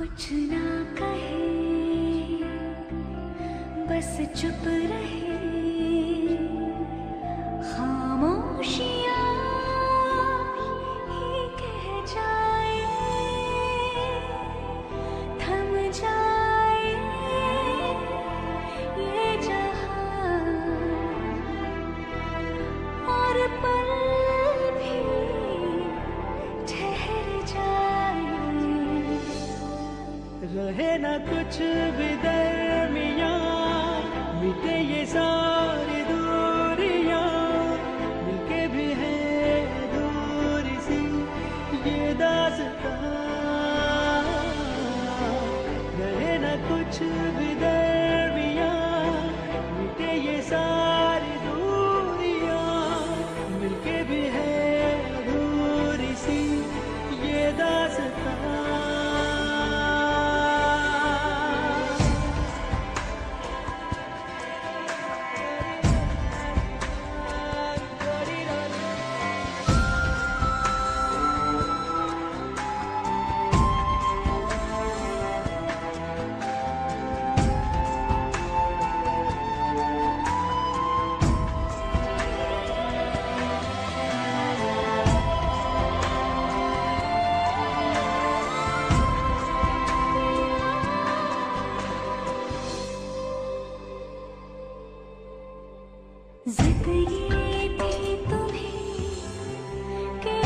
कुछ ना कहे बस चुप रहे। ना कुछ भी दरमिया, मिटे ये सारी दूरिया। मिलके भी है दूरी सी, ये दासता। रहे ना कुछ भी ये थी तुम्हें कि